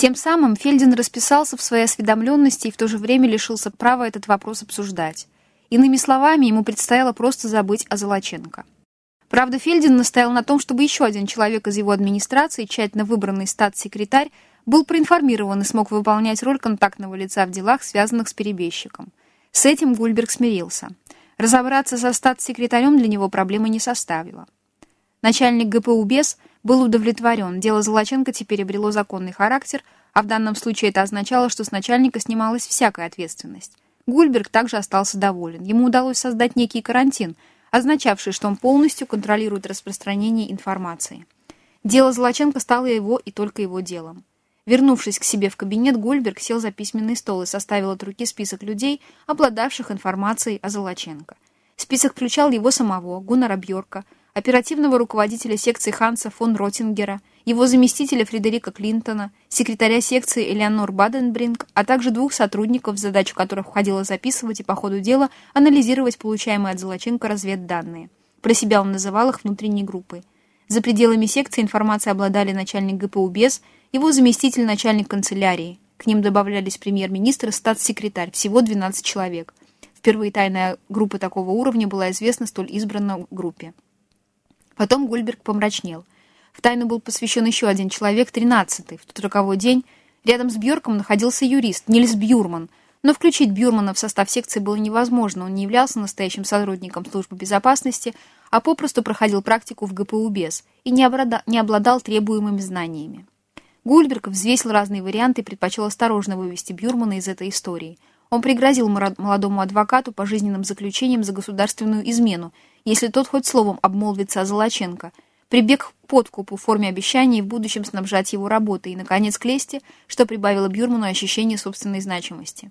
Тем самым Фельдин расписался в своей осведомленности и в то же время лишился права этот вопрос обсуждать. Иными словами, ему предстояло просто забыть о Золоченко. Правда, Фельдин настоял на том, чтобы еще один человек из его администрации, тщательно выбранный статс-секретарь, был проинформирован и смог выполнять роль контактного лица в делах, связанных с перебежчиком. С этим Гульберг смирился. Разобраться со статс-секретарем для него проблемы не составило. Начальник ГПУ БЕС был удовлетворен, дело Золоченко теперь обрело законный характер, а в данном случае это означало, что с начальника снималась всякая ответственность. Гульберг также остался доволен. Ему удалось создать некий карантин, означавший, что он полностью контролирует распространение информации. Дело Золоченко стало его и только его делом. Вернувшись к себе в кабинет, Гольберг сел за письменный стол и составил от руки список людей, обладавших информацией о Золоченко. Список включал его самого, Гуннара Бьорка, оперативного руководителя секции Ханса фон Ротингера, его заместителя Фредерика Клинтона, секретаря секции Элеонор Баденбринг, а также двух сотрудников, задачу которых входило записывать и по ходу дела анализировать получаемые от Золоченко разведданные. Про себя он называл их внутренней группой. За пределами секции информацией обладали начальник ГПУ БЕС, его заместитель начальник канцелярии. К ним добавлялись премьер-министр и статс-секретарь, всего 12 человек. Впервые тайная группа такого уровня была известна столь избранной группе. Потом Гульберг помрачнел. В тайну был посвящен еще один человек, тринадцатый. В тот роковой день рядом с Бьорком находился юрист, Нильс Бьюрман. Но включить Бюрмана в состав секции было невозможно. Он не являлся настоящим сотрудником службы безопасности, а попросту проходил практику в ГПУ без и не, обрада, не обладал требуемыми знаниями. Гульберг взвесил разные варианты и предпочел осторожно вывести Бюрмана из этой истории. Он пригрозил молодому адвокату пожизненным заключением за государственную измену если тот хоть словом обмолвится о Золоченко, прибег к подкупу в форме обещаний в будущем снабжать его работой и, наконец, к лести, что прибавило Бюрману ощущение собственной значимости.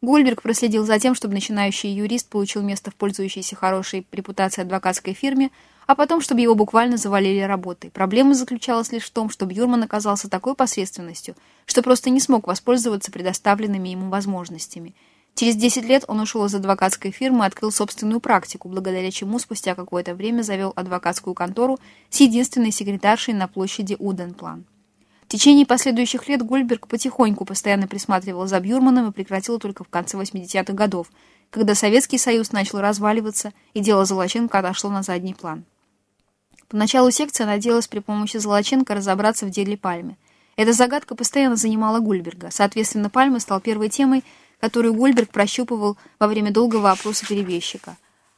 Гольберг проследил за тем, чтобы начинающий юрист получил место в пользующейся хорошей репутацией адвокатской фирме, а потом, чтобы его буквально завалили работой. Проблема заключалась лишь в том, что Бьюрман оказался такой посредственностью, что просто не смог воспользоваться предоставленными ему возможностями – Через 10 лет он ушел из адвокатской фирмы и открыл собственную практику, благодаря чему спустя какое-то время завел адвокатскую контору с единственной секретаршей на площади Уденплан. В течение последующих лет Гольберг потихоньку постоянно присматривал за Бюрманом и прекратил только в конце 80-х годов, когда Советский Союз начал разваливаться и дело Золоченко отошло на задний план. Поначалу секция надеялась при помощи Золоченко разобраться в деле Пальмы. Эта загадка постоянно занимала Гульберга. Соответственно, Пальма стал первой темой, которую Гольберг прощупывал во время долгого опроса перебежчика.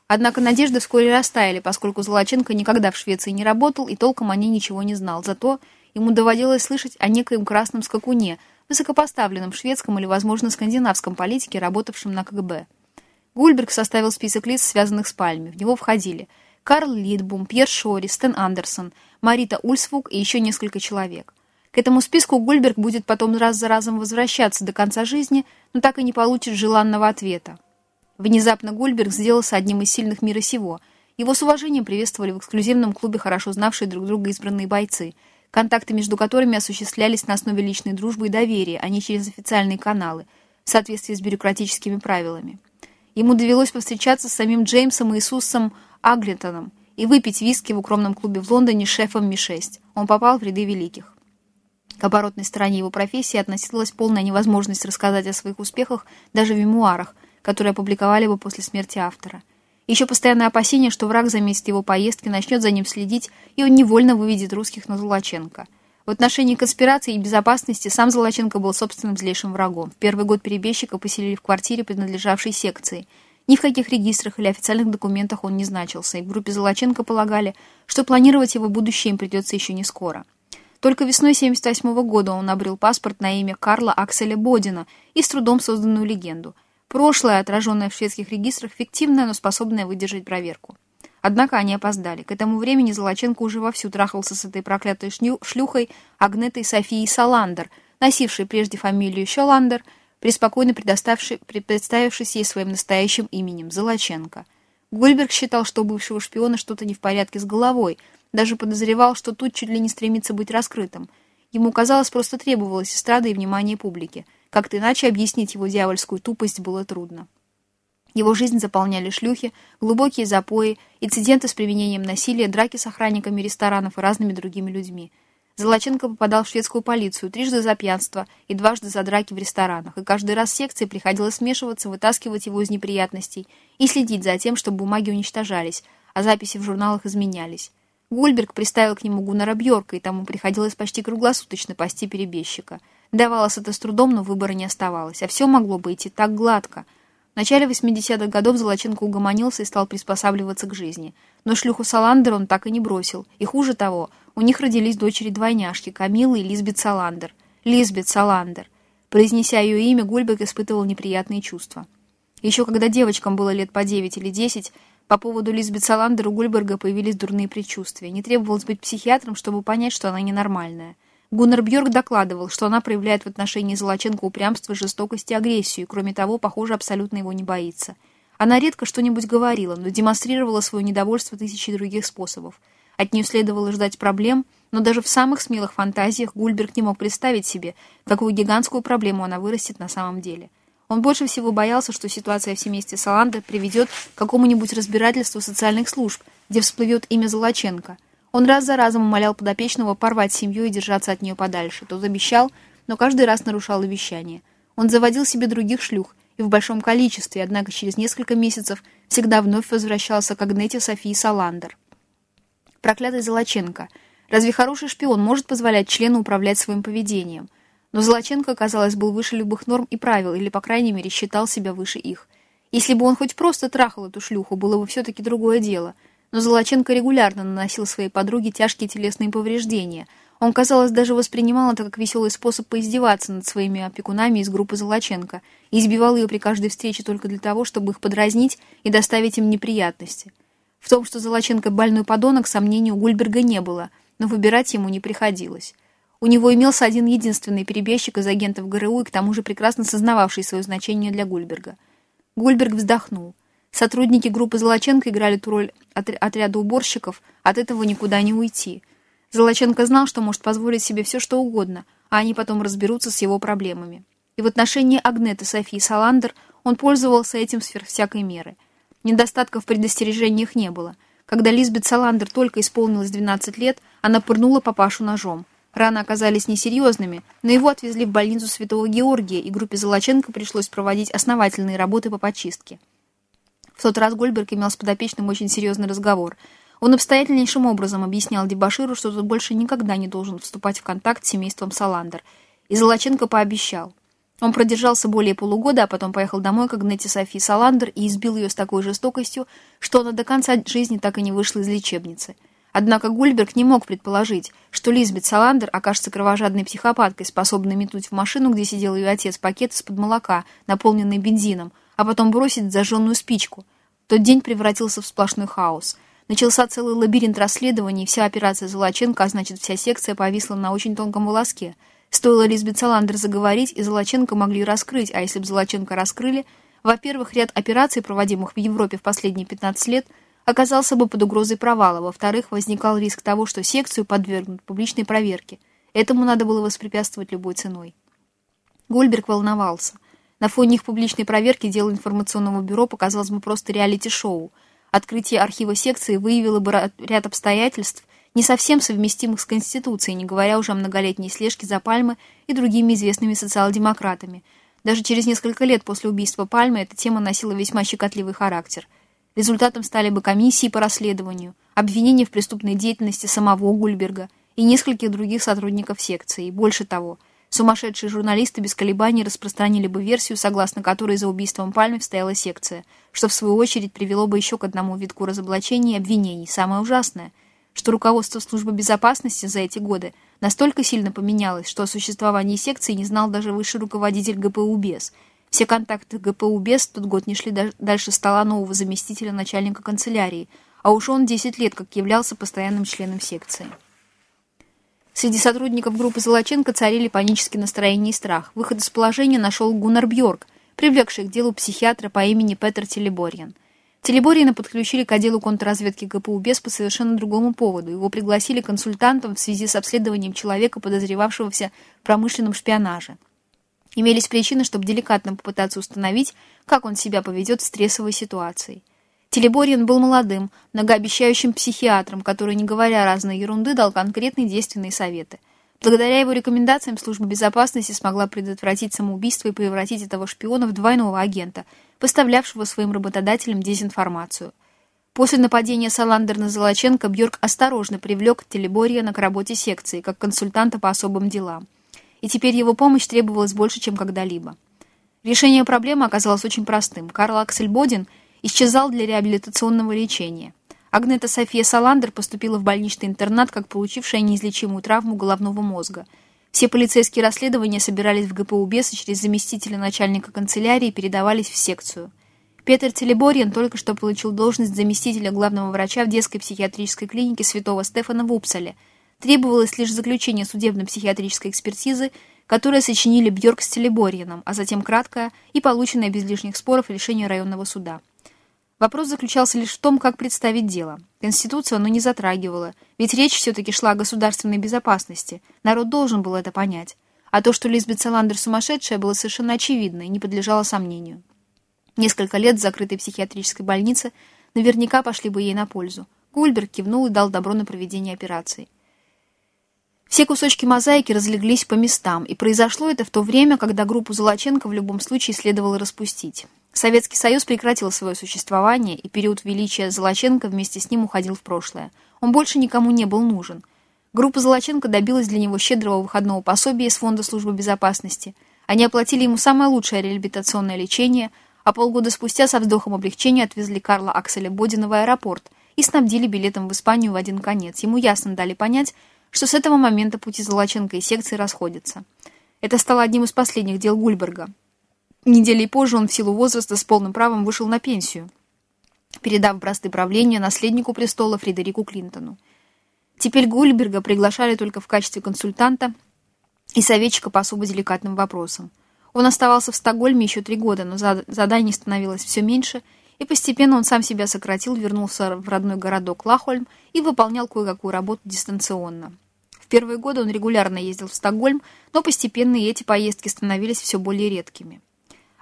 Однако надежды вскоре растаяли, поскольку Золоченко никогда в Швеции не работал и толком о ней ничего не знал. Зато ему доводилось слышать о некоем красном скакуне, высокопоставленном шведском или, возможно, скандинавском политике, работавшем на КГБ. Гульберг составил список лиц, связанных с Пальме. В него входили Карл Лидбум, Пьер Шори, Стен Андерсон, Марита Ульсвук и еще несколько человек. К этому списку Гульберг будет потом раз за разом возвращаться до конца жизни, но так и не получит желанного ответа. Внезапно Гульберг сделался одним из сильных мира сего. Его с уважением приветствовали в эксклюзивном клубе хорошо знавшие друг друга избранные бойцы, контакты между которыми осуществлялись на основе личной дружбы и доверия, а не через официальные каналы, в соответствии с бюрократическими правилами. Ему довелось повстречаться с самим Джеймсом Иисусом Аглитоном и выпить виски в укромном клубе в Лондоне с шефом Ми-6. Он попал в ряды великих. Оборотной стороне его профессии относилась полная невозможность рассказать о своих успехах даже в мемуарах, которые опубликовали бы после смерти автора. Еще постоянное опасение, что враг заметит его поездки, начнет за ним следить, и он невольно выведет русских на Золоченко. В отношении конспирации и безопасности сам Золоченко был собственным злейшим врагом. В первый год перебежчика поселили в квартире, принадлежавшей секции. Ни в каких регистрах или официальных документах он не значился, и в группе Золоченко полагали, что планировать его будущее им придется еще не скоро. Только весной 1978 года он обрел паспорт на имя Карла Акселя Бодина и с трудом созданную легенду. Прошлое, отраженное в шведских регистрах, фиктивное, но способное выдержать проверку. Однако они опоздали. К этому времени Золоченко уже вовсю трахался с этой проклятой шлюхой Агнетой Софией Саландер, носившей прежде фамилию Щеландер, преспокойно представившись ей своим настоящим именем – Золоченко. Гольберг считал, что бывшего шпиона что-то не в порядке с головой – даже подозревал, что тут чуть ли не стремится быть раскрытым. Ему казалось, просто требовалось эстрада и внимание публики. Как-то иначе объяснить его дьявольскую тупость было трудно. Его жизнь заполняли шлюхи, глубокие запои, инциденты с применением насилия, драки с охранниками ресторанов и разными другими людьми. Золоченко попадал в шведскую полицию трижды за пьянство и дважды за драки в ресторанах, и каждый раз секции приходилось смешиваться, вытаскивать его из неприятностей и следить за тем, чтобы бумаги уничтожались, а записи в журналах изменялись. Гульберг приставил к нему Гуннара Бьорка, и тому приходилось почти круглосуточно пасти перебежчика. Давалось это с трудом, но выбора не оставалось, а все могло бы идти так гладко. В начале 80-х годов Золоченко угомонился и стал приспосабливаться к жизни. Но шлюху Саландер он так и не бросил, и хуже того – у них родились дочери-двойняшки Камилла и Лизбет Саландер. Лизбет Саландер. Произнеся ее имя, Гульбек испытывал неприятные чувства. Еще когда девочкам было лет по девять или десять, по поводу Лизбет Саландер у Гульберга появились дурные предчувствия. Не требовалось быть психиатром, чтобы понять, что она ненормальная. Гуннар Бьорк докладывал, что она проявляет в отношении Золоченко упрямство, жестокость и агрессию, и, кроме того, похоже, абсолютно его не боится. Она редко что-нибудь говорила, но демонстрировала свое недовольство тысячи других способов – от нее следовало ждать проблем, но даже в самых смелых фантазиях Гульберг не мог представить себе, какую гигантскую проблему она вырастет на самом деле. Он больше всего боялся, что ситуация в семействе Саланда приведет к какому-нибудь разбирательству социальных служб, где всплывет имя Золоченко. Он раз за разом умолял подопечного порвать семью и держаться от нее подальше. Тот обещал, но каждый раз нарушал обещание. Он заводил себе других шлюх, и в большом количестве, однако через несколько месяцев всегда вновь возвращался к Агнете Софии Саландер проклятый Золоченко. Разве хороший шпион может позволять члену управлять своим поведением? Но Золоченко, казалось, был выше любых норм и правил, или, по крайней мере, считал себя выше их. Если бы он хоть просто трахал эту шлюху, было бы все-таки другое дело. Но Золоченко регулярно наносил своей подруге тяжкие телесные повреждения. Он, казалось, даже воспринимал это как веселый способ поиздеваться над своими опекунами из группы Золоченко и избивал ее при каждой встрече только для того, чтобы их подразнить и доставить им неприятности. В том, что Золоченко больной подонок, сомнений у Гульберга не было, но выбирать ему не приходилось. У него имелся один единственный перебежчик из агентов ГРУ и к тому же прекрасно сознававший свое значение для Гульберга. Гульберг вздохнул. Сотрудники группы Золоченко играли ту роль отряда уборщиков, от этого никуда не уйти. Золоченко знал, что может позволить себе все, что угодно, а они потом разберутся с его проблемами. И в отношении Агнеты Софии Саландер он пользовался этим сверх всякой меры – Недостатков в предостережениях не было. Когда Лизбет Саландер только исполнилось 12 лет, она пырнула папашу ножом. Раны оказались несерьезными, но его отвезли в больницу Святого Георгия, и группе Золоченко пришлось проводить основательные работы по почистке. В тот раз Гольберг имел с подопечным очень серьезный разговор. Он обстоятельнейшим образом объяснял Дебаширу, что тот больше никогда не должен вступать в контакт с семейством Саландер. И Золоченко пообещал – он продержался более полугода, а потом поехал домой к Агнете Софии Саландер и избил ее с такой жестокостью, что она до конца жизни так и не вышла из лечебницы. Однако Гульберг не мог предположить, что Лизбет Саландер окажется кровожадной психопаткой, способной метнуть в машину, где сидел ее отец, пакет из-под молока, наполненный бензином, а потом бросить зажженную спичку. Тот день превратился в сплошной хаос. Начался целый лабиринт расследований, вся операция Золоченко, а значит, вся секция повисла на очень тонком волоске – Стоило Лизбет Саландер заговорить, и Золоченко могли раскрыть, а если бы Золоченко раскрыли, во-первых, ряд операций, проводимых в Европе в последние 15 лет, оказался бы под угрозой провала, во-вторых, возникал риск того, что секцию подвергнут публичной проверке. Этому надо было воспрепятствовать любой ценой. Гольберг волновался. На фоне их публичной проверки дело информационного бюро показалось бы просто реалити-шоу. Открытие архива секции выявило бы ряд обстоятельств, не совсем совместимых с Конституцией, не говоря уже о многолетней слежке за Пальмы и другими известными социал-демократами. Даже через несколько лет после убийства Пальмы эта тема носила весьма щекотливый характер. Результатом стали бы комиссии по расследованию, обвинения в преступной деятельности самого Гульберга и нескольких других сотрудников секции. Больше того, сумасшедшие журналисты без колебаний распространили бы версию, согласно которой за убийством Пальмы стояла секция, что в свою очередь привело бы еще к одному витку разоблачений и обвинений. Самое ужасное – что руководство службы безопасности за эти годы настолько сильно поменялось, что о существовании секции не знал даже высший руководитель ГПУ БЕС. Все контакты ГПУ БЕС тот год не шли дальше стола нового заместителя начальника канцелярии, а уж он 10 лет как являлся постоянным членом секции. Среди сотрудников группы Золоченко царили панические настроения и страх. Выход из положения нашел Гуннар Бьорк, привлекший к делу психиатра по имени Петер Телеборьян. Телеборина подключили к отделу контрразведки ГПУ БЕС по совершенно другому поводу. Его пригласили консультантом в связи с обследованием человека, подозревавшегося в промышленном шпионаже. Имелись причины, чтобы деликатно попытаться установить, как он себя поведет в стрессовой ситуации. Телеборьин был молодым, многообещающим психиатром, который, не говоря разной ерунды, дал конкретные действенные советы. Благодаря его рекомендациям служба безопасности смогла предотвратить самоубийство и превратить этого шпиона в двойного агента, поставлявшего своим работодателям дезинформацию. После нападения Саландер на Золоченко Бьорк осторожно привлек Телеборьяна к работе секции, как консультанта по особым делам. И теперь его помощь требовалась больше, чем когда-либо. Решение проблемы оказалось очень простым. Карл Аксель Бодин исчезал для реабилитационного лечения. Агнета София Саландер поступила в больничный интернат, как получившая неизлечимую травму головного мозга. Все полицейские расследования собирались в ГПУ Беса через заместителя начальника канцелярии передавались в секцию. Петр Телеборьян только что получил должность заместителя главного врача в детской психиатрической клинике Святого Стефана в Упсале. Требовалось лишь заключение судебно-психиатрической экспертизы которое сочинили Бьорк с Телеборьяном, а затем краткое и полученное без лишних споров решение районного суда. Вопрос заключался лишь в том, как представить дело. Конституцию оно не затрагивало, ведь речь все-таки шла о государственной безопасности. Народ должен был это понять. А то, что Лизбет Саландер сумасшедшая, было совершенно очевидно и не подлежало сомнению. Несколько лет в закрытой психиатрической больнице наверняка пошли бы ей на пользу. Гульберг кивнул и дал добро на проведение операции. Все кусочки мозаики разлеглись по местам, и произошло это в то время, когда группу Золоченко в любом случае следовало распустить. Советский Союз прекратил свое существование, и период величия Золоченко вместе с ним уходил в прошлое. Он больше никому не был нужен. Группа Золоченко добилась для него щедрого выходного пособия из Фонда службы безопасности. Они оплатили ему самое лучшее реабилитационное лечение, а полгода спустя со вздохом облегчения отвезли Карла Акселя Бодина в аэропорт и снабдили билетом в Испанию в один конец. Ему ясно дали понять, что с этого момента пути Золоченко и секции расходятся. Это стало одним из последних дел Гульберга. Недели позже он в силу возраста с полным правом вышел на пенсию, передав бразды правления наследнику престола Фредерику Клинтону. Теперь Гульберга приглашали только в качестве консультанта и советчика по особо деликатным вопросам. Он оставался в Стокгольме еще три года, но заданий становилось все меньше, и постепенно он сам себя сократил, вернулся в родной городок Лахольм и выполнял кое-какую работу дистанционно. Первые годы он регулярно ездил в Стокгольм, но постепенно и эти поездки становились все более редкими.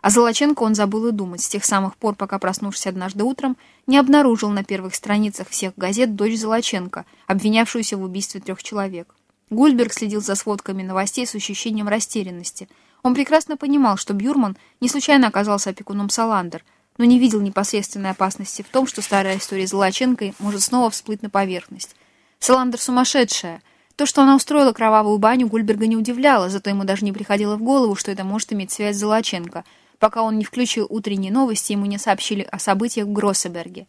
А Золоченко он забыл и думать с тех самых пор, пока, проснувшись однажды утром, не обнаружил на первых страницах всех газет дочь Золоченко, обвинявшуюся в убийстве трех человек. Гульберг следил за сводками новостей с ощущением растерянности. Он прекрасно понимал, что Бюрман не случайно оказался опекуном Саландер, но не видел непосредственной опасности в том, что старая история Золоченко может снова всплыть на поверхность. Саландер сумасшедшая — то, что она устроила кровавую баню, Гульберга не удивляло, зато ему даже не приходило в голову, что это может иметь связь с Золоченко, пока он не включил утренние новости, ему не сообщили о событиях в Гроссеберге.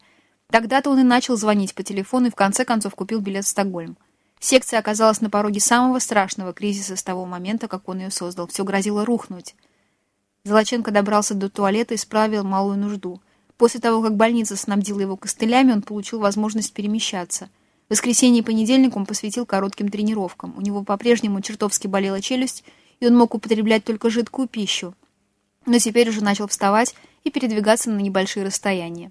Тогда-то он и начал звонить по телефону и в конце концов купил билет в Стокгольм. Секция оказалась на пороге самого страшного кризиса с того момента, как он ее создал. Все грозило рухнуть. Золоченко добрался до туалета и справил малую нужду. После того, как больница снабдила его костылями, он получил возможность перемещаться – воскресенье и понедельник он посвятил коротким тренировкам. У него по-прежнему чертовски болела челюсть, и он мог употреблять только жидкую пищу. Но теперь уже начал вставать и передвигаться на небольшие расстояния.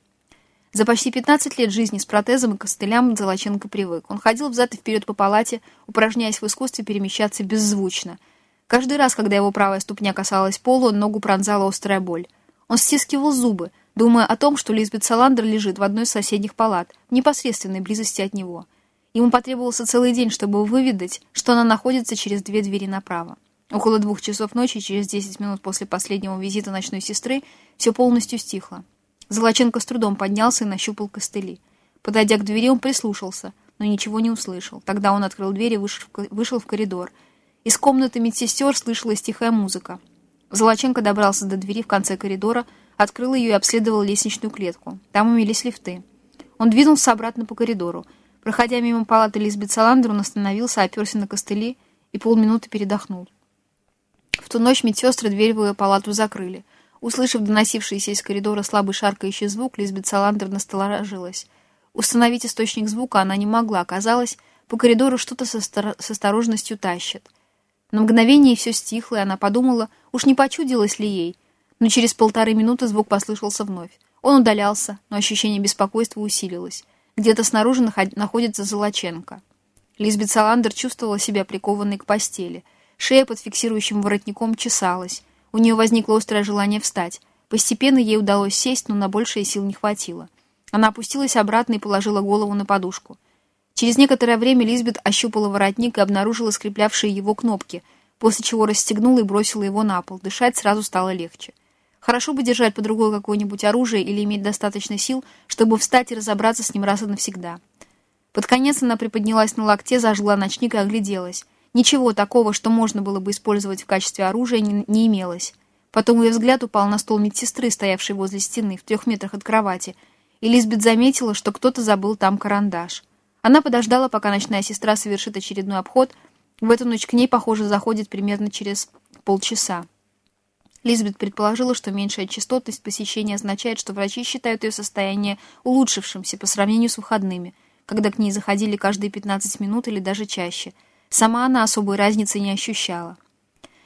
За почти 15 лет жизни с протезом и костылям Золоченко привык. Он ходил взад и вперед по палате, упражняясь в искусстве перемещаться беззвучно. Каждый раз, когда его правая ступня касалась пола, ногу пронзала острая боль. Он стискивал зубы, думая о том, что Лизбет Саландер лежит в одной из соседних палат, в непосредственной близости от него. Ему потребовался целый день, чтобы выведать, что она находится через две двери направо. Около двух часов ночи, через десять минут после последнего визита ночной сестры, все полностью стихло. Золоченко с трудом поднялся и нащупал костыли. Подойдя к двери, он прислушался, но ничего не услышал. Тогда он открыл дверь и вышел в коридор. Из комнаты медсестер слышалась тихая музыка. Золоченко добрался до двери в конце коридора, открыл ее и обследовал лестничную клетку. Там имелись лифты. Он двинулся обратно по коридору. Проходя мимо палаты Лизбет Саландер, он остановился, оперся на костыли и полминуты передохнул. В ту ночь медсестры дверь в ее палату закрыли. Услышав доносившийся из коридора слабый шаркающий звук, Лизбет Саландер насторожилась. Установить источник звука она не могла. Казалось, по коридору что-то с, с осторожностью тащит. На мгновение все стихло, и она подумала, уж не почудилось ли ей, но через полторы минуты звук послышался вновь. Он удалялся, но ощущение беспокойства усилилось. Где-то снаружи находится Золоченко. Лизбет Саландер чувствовала себя прикованной к постели. Шея под фиксирующим воротником чесалась. У нее возникло острое желание встать. Постепенно ей удалось сесть, но на большее сил не хватило. Она опустилась обратно и положила голову на подушку. Через некоторое время Лизбет ощупала воротник и обнаружила скреплявшие его кнопки, после чего расстегнула и бросила его на пол. Дышать сразу стало легче. Хорошо бы держать под рукой какое-нибудь оружие или иметь достаточно сил, чтобы встать и разобраться с ним раз и навсегда. Под конец она приподнялась на локте, зажгла ночник и огляделась. Ничего такого, что можно было бы использовать в качестве оружия, не, не имелось. Потом ее взгляд упал на стол медсестры, стоявшей возле стены, в трех метрах от кровати, и Лизбет заметила, что кто-то забыл там карандаш. Она подождала, пока ночная сестра совершит очередной обход. В эту ночь к ней, похоже, заходит примерно через полчаса. Лизбет предположила, что меньшая частотность посещения означает, что врачи считают ее состояние улучшившимся по сравнению с выходными, когда к ней заходили каждые 15 минут или даже чаще. Сама она особой разницы не ощущала.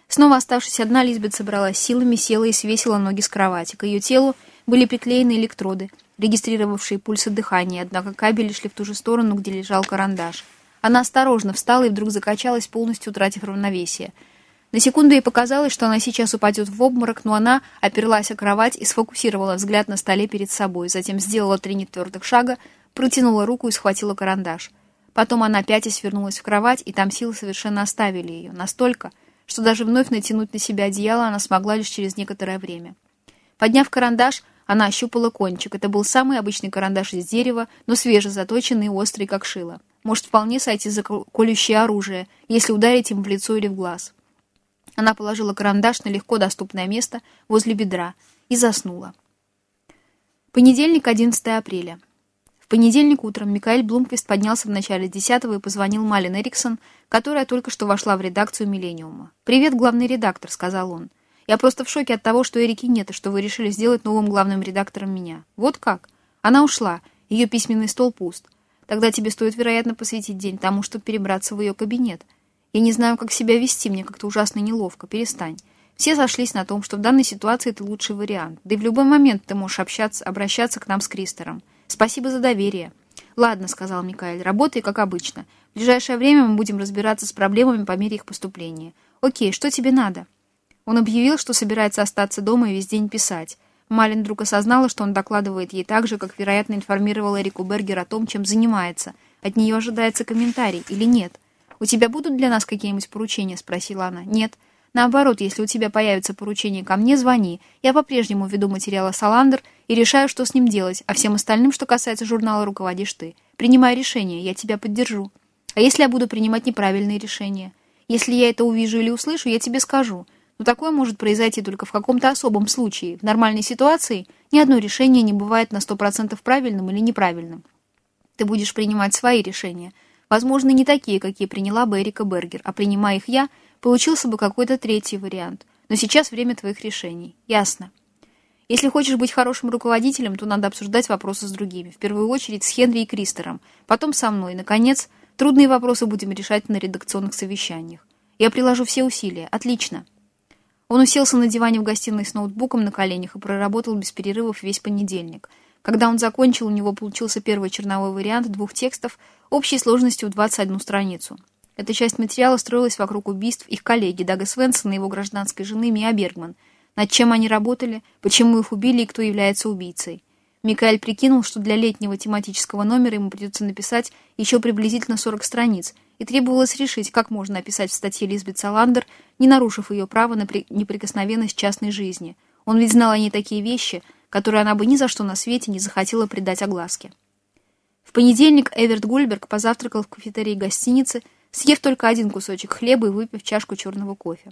Снова оставшись одна, Лизбет собралась силами, села и свесила ноги с кровати. К ее телу были приклеены электроды, регистрировавшие пульсы дыхания, однако кабели шли в ту же сторону, где лежал карандаш. Она осторожно встала и вдруг закачалась, полностью утратив равновесие — на секунду ей показалось, что она сейчас упадет в обморок, но она оперлась о кровать и сфокусировала взгляд на столе перед собой, затем сделала три нетвердых шага, протянула руку и схватила карандаш. Потом она опять свернулась в кровать, и там силы совершенно оставили ее, настолько, что даже вновь натянуть на себя одеяло она смогла лишь через некоторое время. Подняв карандаш, она ощупала кончик. Это был самый обычный карандаш из дерева, но свежезаточенный и острый, как шило. Может вполне сойти за колющее оружие, если ударить им в лицо или в глаз. Она положила карандаш на легко доступное место возле бедра и заснула. Понедельник, 11 апреля. В понедельник утром Микаэль Блумквист поднялся в начале десятого и позвонил Малин Эриксон, которая только что вошла в редакцию «Миллениума». «Привет, главный редактор», — сказал он. «Я просто в шоке от того, что Эрики нет, и что вы решили сделать новым главным редактором меня. Вот как? Она ушла, ее письменный стол пуст. Тогда тебе стоит, вероятно, посвятить день тому, чтобы перебраться в ее кабинет». Я не знаю, как себя вести, мне как-то ужасно неловко. Перестань. Все сошлись на том, что в данной ситуации это лучший вариант. Да и в любой момент ты можешь общаться, обращаться к нам с Кристером. Спасибо за доверие. «Ладно», — сказал Микаэль, — «работай, как обычно. В ближайшее время мы будем разбираться с проблемами по мере их поступления. Окей, что тебе надо?» Он объявил, что собирается остаться дома и весь день писать. Малин вдруг осознала, что он докладывает ей так же, как, вероятно, информировал Эрику Бергер о том, чем занимается. От нее ожидается комментарий или нет. «У тебя будут для нас какие-нибудь поручения?» — спросила она. «Нет. Наоборот, если у тебя появятся поручения ко мне, звони. Я по-прежнему веду материалы «Саландр» и решаю, что с ним делать, а всем остальным, что касается журнала, руководишь ты. Принимай решение, я тебя поддержу. А если я буду принимать неправильные решения? Если я это увижу или услышу, я тебе скажу. Но такое может произойти только в каком-то особом случае. В нормальной ситуации ни одно решение не бывает на 100% правильным или неправильным. Ты будешь принимать свои решения — Возможно, не такие, какие приняла бы Эрика Бергер, а принимая их я, получился бы какой-то третий вариант. Но сейчас время твоих решений. Ясно. Если хочешь быть хорошим руководителем, то надо обсуждать вопросы с другими. В первую очередь с Хенри и Кристером, потом со мной. Наконец, трудные вопросы будем решать на редакционных совещаниях. Я приложу все усилия. Отлично. Он уселся на диване в гостиной с ноутбуком на коленях и проработал без перерывов весь понедельник – когда он закончил, у него получился первый черновой вариант двух текстов общей сложностью в 21 страницу. Эта часть материала строилась вокруг убийств их коллеги Дага Свенсона и его гражданской жены Мия Бергман. Над чем они работали, почему их убили и кто является убийцей. Микаэль прикинул, что для летнего тематического номера ему придется написать еще приблизительно 40 страниц, и требовалось решить, как можно описать в статье Лизбет Саландер, не нарушив ее право на неприкосновенность частной жизни. Он ведь знал о ней такие вещи – которую она бы ни за что на свете не захотела придать огласке. В понедельник Эверт Гульберг позавтракал в кафетерии гостиницы, съев только один кусочек хлеба и выпив чашку черного кофе.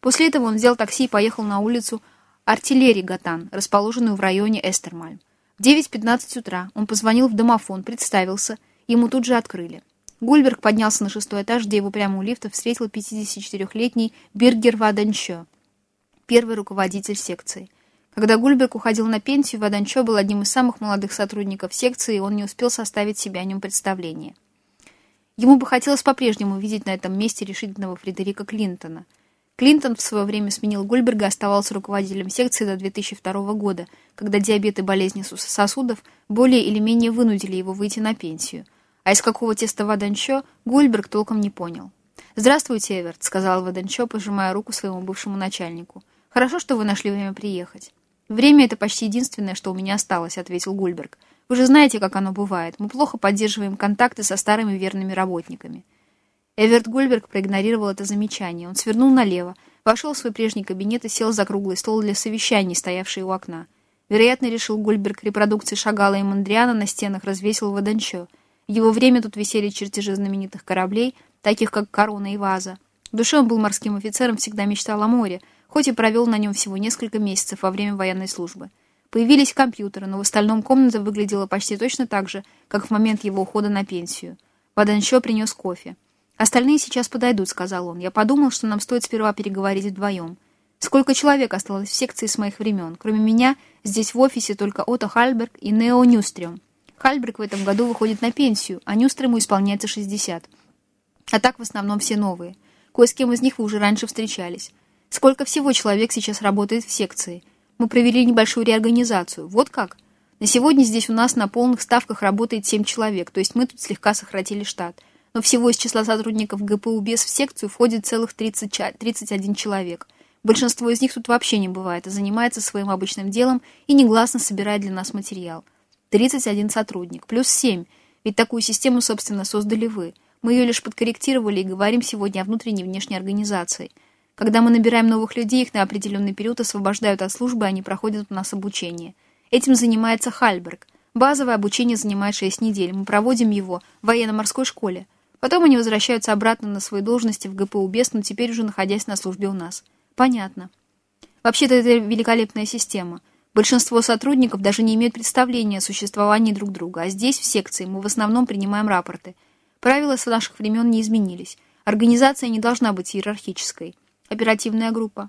После этого он взял такси и поехал на улицу Артиллерии Гатан, расположенную в районе Эстермальм. В 9.15 утра он позвонил в домофон, представился, ему тут же открыли. Гульберг поднялся на шестой этаж, где его прямо у лифта встретил 54-летний Биргер Ваданчо, первый руководитель секции. Когда Гульберг уходил на пенсию, Ваданчо был одним из самых молодых сотрудников секции, и он не успел составить себе о нем представление. Ему бы хотелось по-прежнему видеть на этом месте решительного Фредерика Клинтона. Клинтон в свое время сменил Гульберга и оставался руководителем секции до 2002 года, когда диабет и болезни сосудов более или менее вынудили его выйти на пенсию. А из какого теста Ваданчо Гульберг толком не понял. «Здравствуйте, Эверт», — сказал Ваданчо, пожимая руку своему бывшему начальнику. «Хорошо, что вы нашли время приехать». «Время — это почти единственное, что у меня осталось», — ответил Гульберг. Вы же знаете, как оно бывает. Мы плохо поддерживаем контакты со старыми верными работниками». Эверт Гольберг проигнорировал это замечание. Он свернул налево, вошел в свой прежний кабинет и сел за круглый стол для совещаний, стоявший у окна. Вероятно, решил Гольберг, репродукции Шагала и Мандриана на стенах развесил в Аданчо. В его время тут висели чертежи знаменитых кораблей, таких как «Корона» и «Ваза». В душе он был морским офицером, всегда мечтал о море, хоть и провел на нем всего несколько месяцев во время военной службы. Появились компьютеры, но в остальном комната выглядела почти точно так же, как в момент его ухода на пенсию. Ваданчо принес кофе. «Остальные сейчас подойдут», — сказал он. «Я подумал, что нам стоит сперва переговорить вдвоем. Сколько человек осталось в секции с моих времен? Кроме меня, здесь в офисе только Отто Хальберг и Нео Нюстрем. Хальберг в этом году выходит на пенсию, а Нюстрему исполняется 60. А так в основном все новые. Кое с кем из них вы уже раньше встречались. Сколько всего человек сейчас работает в секции? Мы провели небольшую реорганизацию. Вот как? На сегодня здесь у нас на полных ставках работает 7 человек, то есть мы тут слегка сократили штат. Но всего из числа сотрудников ГПУ без в секцию входит целых 30, 31 человек. Большинство из них тут вообще не бывает, а занимается своим обычным делом и негласно собирает для нас материал. 31 сотрудник, плюс 7, ведь такую систему, собственно, создали вы. Мы ее лишь подкорректировали и говорим сегодня о внутренней и внешней организации – когда мы набираем новых людей, их на определенный период освобождают от службы, они проходят у нас обучение. Этим занимается Хальберг. Базовое обучение занимает 6 недель. Мы проводим его в военно-морской школе. Потом они возвращаются обратно на свои должности в ГПУ БЕС, но теперь уже находясь на службе у нас. Понятно. Вообще-то это великолепная система. Большинство сотрудников даже не имеют представления о существовании друг друга, а здесь, в секции, мы в основном принимаем рапорты. Правила с наших времен не изменились. Организация не должна быть иерархической. Оперативная группа.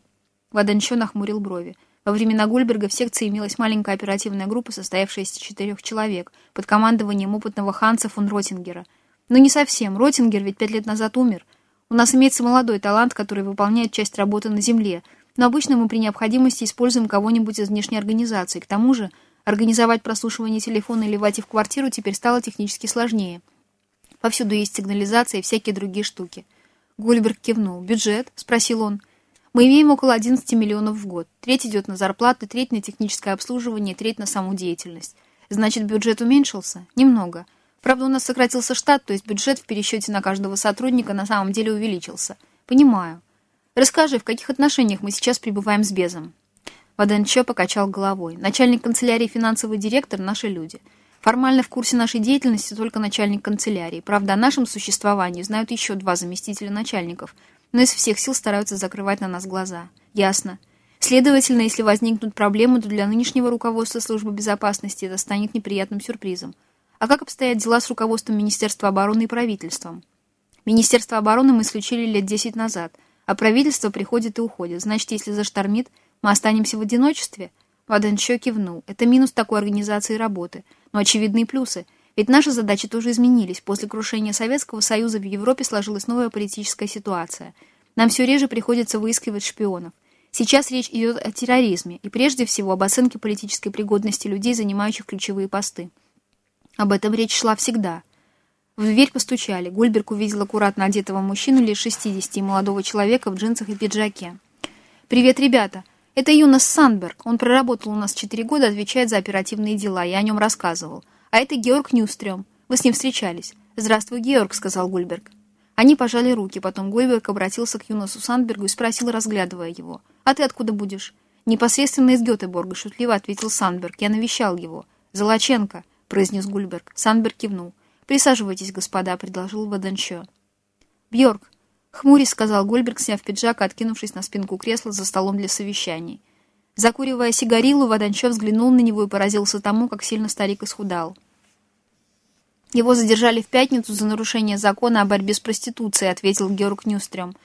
Ваданчо нахмурил брови. Во времена Гульберга в секции имелась маленькая оперативная группа, состоявшая из четырех человек, под командованием опытного Ханса фон Ротингера. Но не совсем. Ротингер ведь пять лет назад умер. У нас имеется молодой талант, который выполняет часть работы на земле, но обычно мы при необходимости используем кого-нибудь из внешней организации. К тому же, организовать прослушивание телефона или войти в квартиру теперь стало технически сложнее. Повсюду есть сигнализация и всякие другие штуки. Гульберг кивнул. «Бюджет?» — спросил он. «Мы имеем около 11 миллионов в год. Треть идет на зарплаты, треть на техническое обслуживание, треть на саму деятельность. Значит, бюджет уменьшился? Немного. Правда, у нас сократился штат, то есть бюджет в пересчете на каждого сотрудника на самом деле увеличился. Понимаю. Расскажи, в каких отношениях мы сейчас пребываем с Безом?» Ваденчо покачал головой. «Начальник канцелярии финансовый директор — наши люди». Формально в курсе нашей деятельности только начальник канцелярии. Правда, о нашем существовании знают еще два заместителя начальников, но из всех сил стараются закрывать на нас глаза. Ясно. Следовательно, если возникнут проблемы, то для нынешнего руководства службы безопасности это станет неприятным сюрпризом. А как обстоят дела с руководством Министерства обороны и правительством? Министерство обороны мы исключили лет 10 назад, а правительство приходит и уходит. Значит, если заштормит, мы останемся в одиночестве? Ваденчо кивнул. Это минус такой организации работы – но очевидные плюсы. Ведь наши задачи тоже изменились. После крушения Советского Союза в Европе сложилась новая политическая ситуация. Нам все реже приходится выискивать шпионов. Сейчас речь идет о терроризме и прежде всего об оценке политической пригодности людей, занимающих ключевые посты. Об этом речь шла всегда. В дверь постучали. Гульберг увидел аккуратно одетого мужчину лет 60 и молодого человека в джинсах и пиджаке. «Привет, ребята!» Это Юнас Сандберг. Он проработал у нас 4 года, отвечает за оперативные дела. Я о нем рассказывал. А это Георг Нюстрем. Вы с ним встречались. «Здравствуй, Георг», — сказал Гульберг. Они пожали руки, потом Гульберг обратился к Юнасу Сандбергу и спросил, разглядывая его. «А ты откуда будешь?» «Непосредственно из Гетеборга», — шутливо ответил Сандберг. «Я навещал его». «Золоченко», — произнес Гульберг. Сандберг кивнул. «Присаживайтесь, господа», — предложил Баденчо. «Бьорк, Хмурясь, сказал Гольберг, сняв пиджак и откинувшись на спинку кресла за столом для совещаний. Закуривая сигарилу, Ваданчев взглянул на него и поразился тому, как сильно старик исхудал. «Его задержали в пятницу за нарушение закона о борьбе с проституцией», ответил Георг Нюстрем.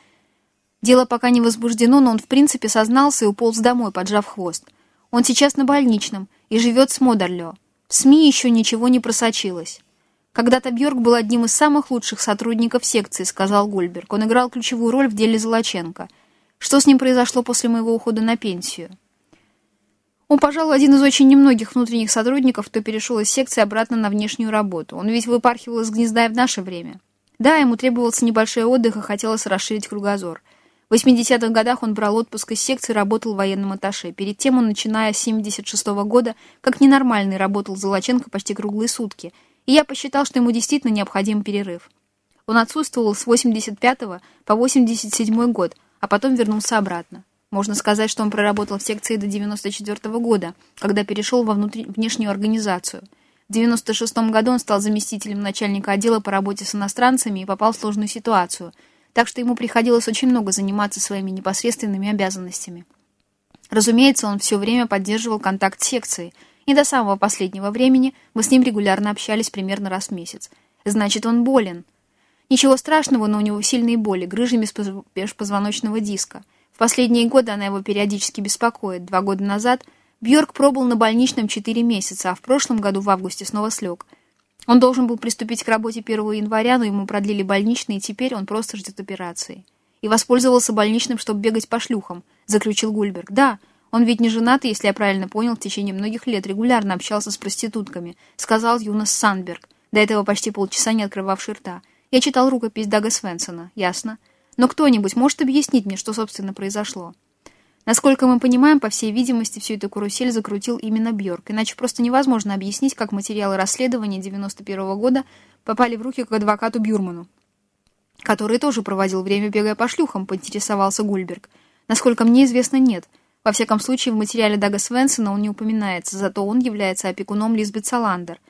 «Дело пока не возбуждено, но он в принципе сознался и уполз домой, поджав хвост. Он сейчас на больничном и живет с Модерлё. В СМИ еще ничего не просочилось». «Когда-то Бьорк был одним из самых лучших сотрудников секции», — сказал Гольберг. «Он играл ключевую роль в деле Золоченко. Что с ним произошло после моего ухода на пенсию?» Он, пожалуй, один из очень немногих внутренних сотрудников, кто перешел из секции обратно на внешнюю работу. Он ведь выпархивал из гнезда и в наше время. Да, ему требовался небольшой отдых и хотелось расширить кругозор. В 80-х годах он брал отпуск из секции и работал военным атташе. Перед тем он, начиная с 76 -го года, как ненормальный, работал Золоченко почти круглые сутки. И я посчитал, что ему действительно необходим перерыв. Он отсутствовал с 85 по 87 год, а потом вернулся обратно. Можно сказать, что он проработал в секции до 94 -го года, когда перешел во внешнюю организацию. В 96 году он стал заместителем начальника отдела по работе с иностранцами и попал в сложную ситуацию – так что ему приходилось очень много заниматься своими непосредственными обязанностями. Разумеется, он все время поддерживал контакт с секцией, и до самого последнего времени мы с ним регулярно общались примерно раз в месяц. Значит, он болен. Ничего страшного, но у него сильные боли, грыжи межпозвоночного диска. В последние годы она его периодически беспокоит. Два года назад Бьорк пробыл на больничном 4 месяца, а в прошлом году в августе снова слег. Он должен был приступить к работе 1 января, но ему продлили больничный, и теперь он просто ждет операции. И воспользовался больничным, чтобы бегать по шлюхам, заключил Гульберг. Да, он ведь не женат, если я правильно понял, в течение многих лет регулярно общался с проститутками, сказал Юнас Сандберг, до этого почти полчаса не открывавший рта. Я читал рукопись Дага Свенсона, ясно. Но кто-нибудь может объяснить мне, что, собственно, произошло? Насколько мы понимаем, по всей видимости, всю эту карусель закрутил именно Бьорк, иначе просто невозможно объяснить, как материалы расследования 91 -го года попали в руки к адвокату Бюрману, который тоже проводил время, бегая по шлюхам, поинтересовался Гульберг. Насколько мне известно, нет. Во всяком случае, в материале Дага Свенсона он не упоминается, зато он является опекуном Лизбет Саландер.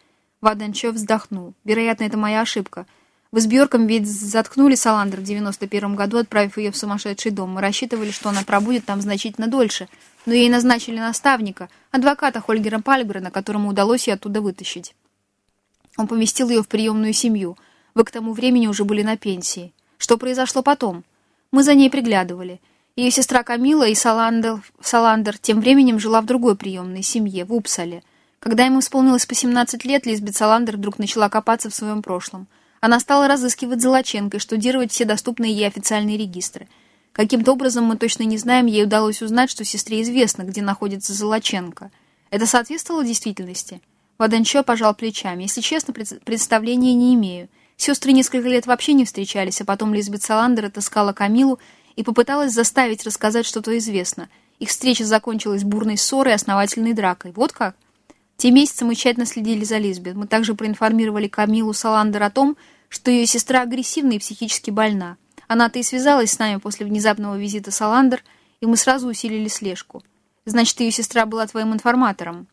Ваденчев вздохнул. Вероятно, это моя ошибка. Вы с Бьорком ведь заткнули Саландер в 91 году, отправив ее в сумасшедший дом. Мы рассчитывали, что она пробудет там значительно дольше. Но ей назначили наставника, адвоката Хольгера Пальгрена, которому удалось ее оттуда вытащить. Он поместил ее в приемную семью. Вы к тому времени уже были на пенсии. Что произошло потом? Мы за ней приглядывали. Ее сестра Камила и Саландер, Саландер тем временем жила в другой приемной семье, в Упсале. Когда ему исполнилось по 17 лет, Лизбет Саландер вдруг начала копаться в своем прошлом. Она стала разыскивать Золоченко и штудировать все доступные ей официальные регистры. Каким-то образом, мы точно не знаем, ей удалось узнать, что сестре известно, где находится Золоченко. Это соответствовало действительности? Ваданчо пожал плечами. Если честно, представления не имею. Сестры несколько лет вообще не встречались, а потом Лизбет Саландер отыскала Камилу и попыталась заставить рассказать что-то известно. Их встреча закончилась бурной ссорой и основательной дракой. Вот как? Те месяцы мы тщательно следили за Лизбет. Мы также проинформировали Камилу Саландер о том, что ее сестра агрессивна и психически больна. Она-то и связалась с нами после внезапного визита Саландер, и мы сразу усилили слежку. Значит, ее сестра была твоим информатором.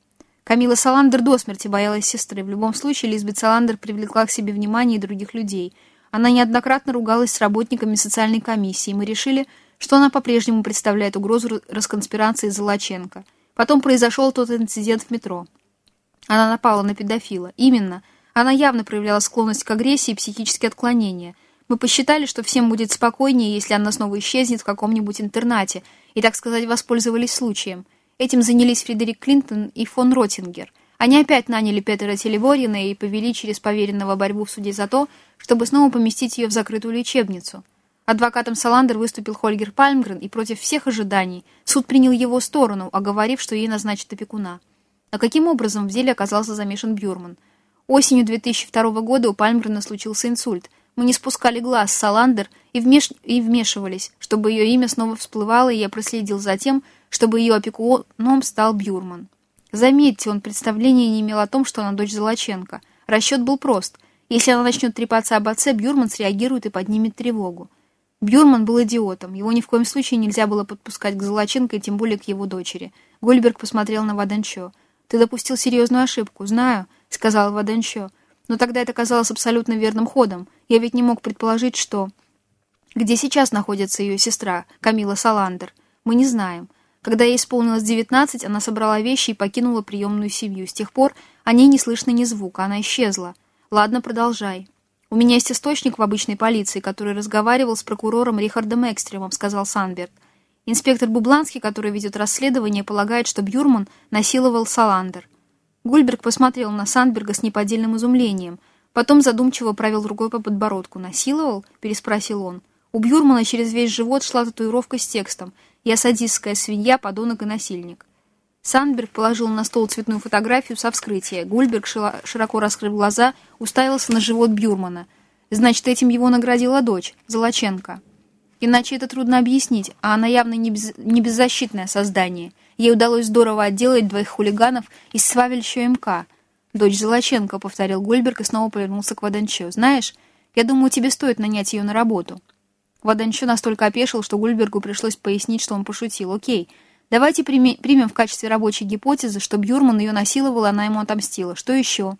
Камила Саландер до смерти боялась сестры. В любом случае, Лизбет Саландер привлекла к себе внимание других людей. Она неоднократно ругалась с работниками социальной комиссии, мы решили, что она по-прежнему представляет угрозу расконспирации Золоченко. Потом произошел тот инцидент в метро. Она напала на педофила. Именно. Она явно проявляла склонность к агрессии и психические отклонения. Мы посчитали, что всем будет спокойнее, если она снова исчезнет в каком-нибудь интернате, и, так сказать, воспользовались случаем. Этим занялись Фредерик Клинтон и фон Ротингер. Они опять наняли Петера Телеворина и повели через поверенного борьбу в суде за то, чтобы снова поместить ее в закрытую лечебницу. Адвокатом Саландер выступил Хольгер Пальмгрен, и против всех ожиданий суд принял его сторону, оговорив, что ей назначат опекуна. А каким образом в деле оказался замешан Бюрман? Осенью 2002 года у Пальмгрена случился инсульт. Мы не спускали глаз с Саландер и, вмеш... и вмешивались, чтобы ее имя снова всплывало, и я проследил за тем, чтобы ее опекуном стал Бюрман. Заметьте, он представления не имел о том, что она дочь Золоченко. Расчет был прост. Если она начнет трепаться об отце, Бюрман среагирует и поднимет тревогу. Бюрман был идиотом. Его ни в коем случае нельзя было подпускать к Золоченко и тем более к его дочери. Гольберг посмотрел на Ваданчо. «Ты допустил серьезную ошибку, знаю», — сказал Ваденчо. «Но тогда это казалось абсолютно верным ходом. Я ведь не мог предположить, что...» «Где сейчас находится ее сестра, Камила Саландер? Мы не знаем. Когда ей исполнилось девятнадцать, она собрала вещи и покинула приемную семью. С тех пор о ней не слышно ни звука, она исчезла. Ладно, продолжай». «У меня есть источник в обычной полиции, который разговаривал с прокурором Рихардом Экстремом», — сказал Санберг. Инспектор Бубланский, который ведет расследование, полагает, что Бюрман насиловал Саландер. Гульберг посмотрел на Сандберга с неподдельным изумлением. Потом задумчиво провел рукой по подбородку. «Насиловал?» – переспросил он. У Бюрмана через весь живот шла татуировка с текстом «Я садистская свинья, подонок и насильник». Сандберг положил на стол цветную фотографию со вскрытия. Гульберг, широко раскрыв глаза, уставился на живот Бюрмана. «Значит, этим его наградила дочь, Золоченко». Иначе это трудно объяснить, а она явно не, без... не беззащитное создание. Ей удалось здорово отделать двоих хулиганов из Свавельча МК. «Дочь Золоченко», — повторил Гольберг и снова повернулся к Ваданчо. «Знаешь, я думаю, тебе стоит нанять ее на работу». Ваданчо настолько опешил, что Гульбергу пришлось пояснить, что он пошутил. «Окей, давайте примем в качестве рабочей гипотезы, что Бьюрман ее насиловал, она ему отомстила. Что еще?»